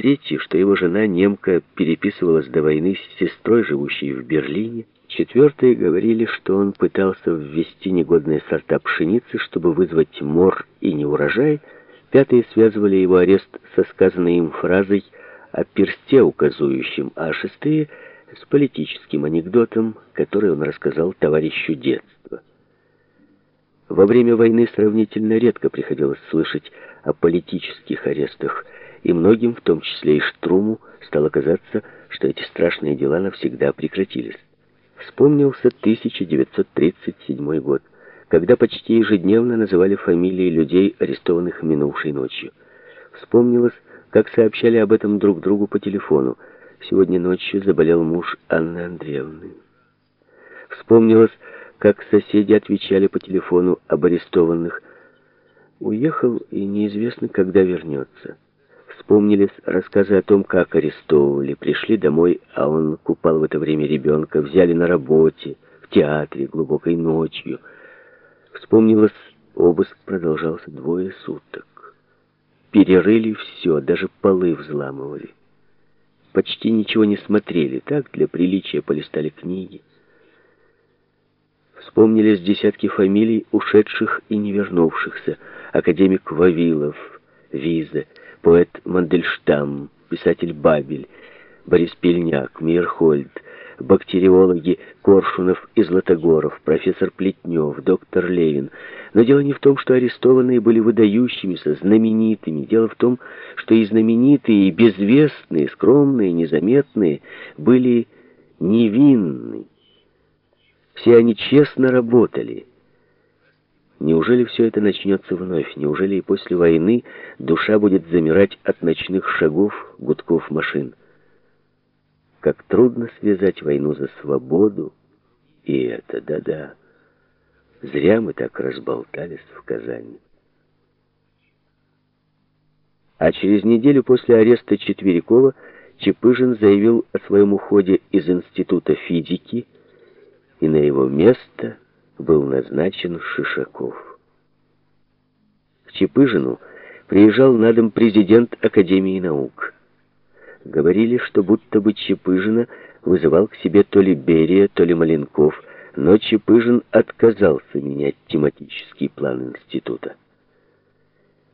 Третьи, что его жена, немка, переписывалась до войны с сестрой, живущей в Берлине. Четвертые говорили, что он пытался ввести негодные сорта пшеницы, чтобы вызвать мор и неурожай. Пятые связывали его арест со сказанной им фразой о персте указующем, а шестые — с политическим анекдотом, который он рассказал товарищу детства. Во время войны сравнительно редко приходилось слышать о политических арестах, и многим, в том числе и Штруму, стало казаться, что эти страшные дела навсегда прекратились. Вспомнился 1937 год, когда почти ежедневно называли фамилии людей, арестованных минувшей ночью. Вспомнилось, как сообщали об этом друг другу по телефону. Сегодня ночью заболел муж Анны Андреевны. Вспомнилось, как соседи отвечали по телефону об арестованных. Уехал и неизвестно, когда вернется. Вспомнились рассказы о том, как арестовывали. Пришли домой, а он купал в это время ребенка. Взяли на работе, в театре, глубокой ночью. Вспомнилось, обыск продолжался двое суток. Перерыли все, даже полы взламывали. Почти ничего не смотрели, так для приличия полистали книги. Вспомнились десятки фамилий ушедших и не вернувшихся. Академик Вавилов, Виза, поэт Мандельштам, писатель Бабель, Борис Пельняк, Мирхольд, бактериологи Коршунов и Златогоров, профессор Плетнев, доктор Левин. Но дело не в том, что арестованные были выдающимися, знаменитыми. Дело в том, что и знаменитые, и безвестные, скромные, незаметные были невинны. Все они честно работали. Неужели все это начнется вновь? Неужели и после войны душа будет замирать от ночных шагов, гудков машин? Как трудно связать войну за свободу и это, да-да. Зря мы так разболтались в Казани. А через неделю после ареста Четверякова Чепыжин заявил о своем уходе из Института физики и на его место был назначен Шишаков. К Чепыжину приезжал на дом президент Академии наук. Говорили, что будто бы Чепыжина вызывал к себе то ли Берия, то ли Маленков, но Чепыжин отказался менять тематический план института.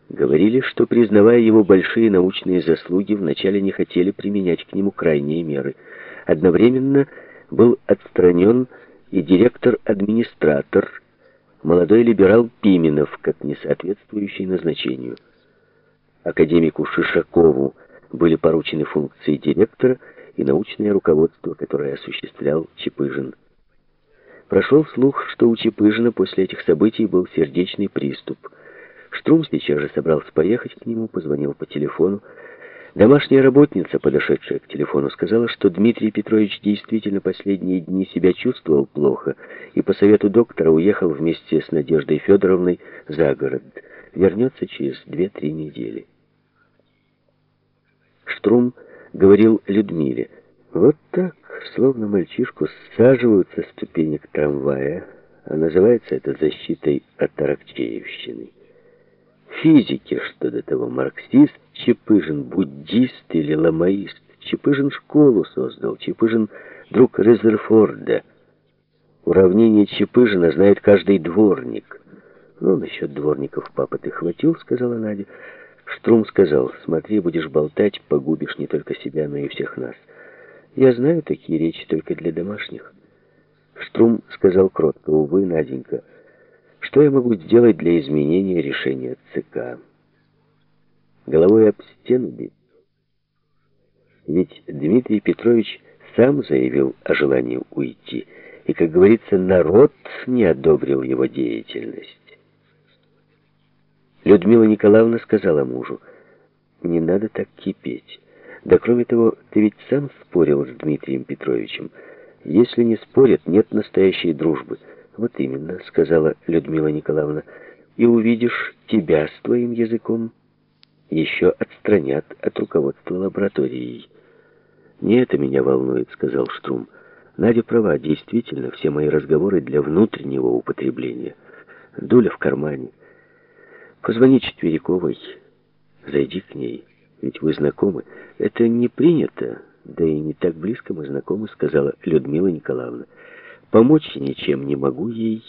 Говорили, что, признавая его большие научные заслуги, вначале не хотели применять к нему крайние меры. Одновременно был отстранен и директор-администратор, молодой либерал Пименов, как не соответствующий назначению. Академику Шишакову были поручены функции директора и научное руководство, которое осуществлял Чепыжин. Прошел слух, что у Чепыжина после этих событий был сердечный приступ. Штрум сейчас же собрался поехать к нему, позвонил по телефону. Домашняя работница, подошедшая к телефону, сказала, что Дмитрий Петрович действительно последние дни себя чувствовал плохо и по совету доктора уехал вместе с Надеждой Федоровной за город. Вернется через две-три недели. Штрум говорил Людмиле, вот так, словно мальчишку, саживают со ступенек трамвая, а называется это защитой от Аракчеевщины физике, что до того марксист, Чепыжин буддист или ламаист. Чепыжин школу создал, Чепыжин друг Резерфорда. Уравнение Чепыжина знает каждый дворник. Ну, насчет дворников папа ты хватил, сказала Надя. Штрум сказал, смотри, будешь болтать, погубишь не только себя, но и всех нас. Я знаю такие речи только для домашних. Штрум сказал кротко, увы, Наденька, — что я могу сделать для изменения решения ЦК? Головой об стену бить? Ведь Дмитрий Петрович сам заявил о желании уйти, и, как говорится, народ не одобрил его деятельность. Людмила Николаевна сказала мужу, «Не надо так кипеть. Да кроме того, ты ведь сам спорил с Дмитрием Петровичем. Если не спорят, нет настоящей дружбы». «Вот именно», — сказала Людмила Николаевна, — «и увидишь тебя с твоим языком еще отстранят от руководства лабораторией». «Не это меня волнует», — сказал Штрум. «Надя права, действительно, все мои разговоры для внутреннего употребления. Дуля в кармане. Позвони Четвериковой, зайди к ней». Ведь вы знакомы. Это не принято, да и не так близко мы знакомы, сказала Людмила Николаевна. Помочь ничем не могу ей,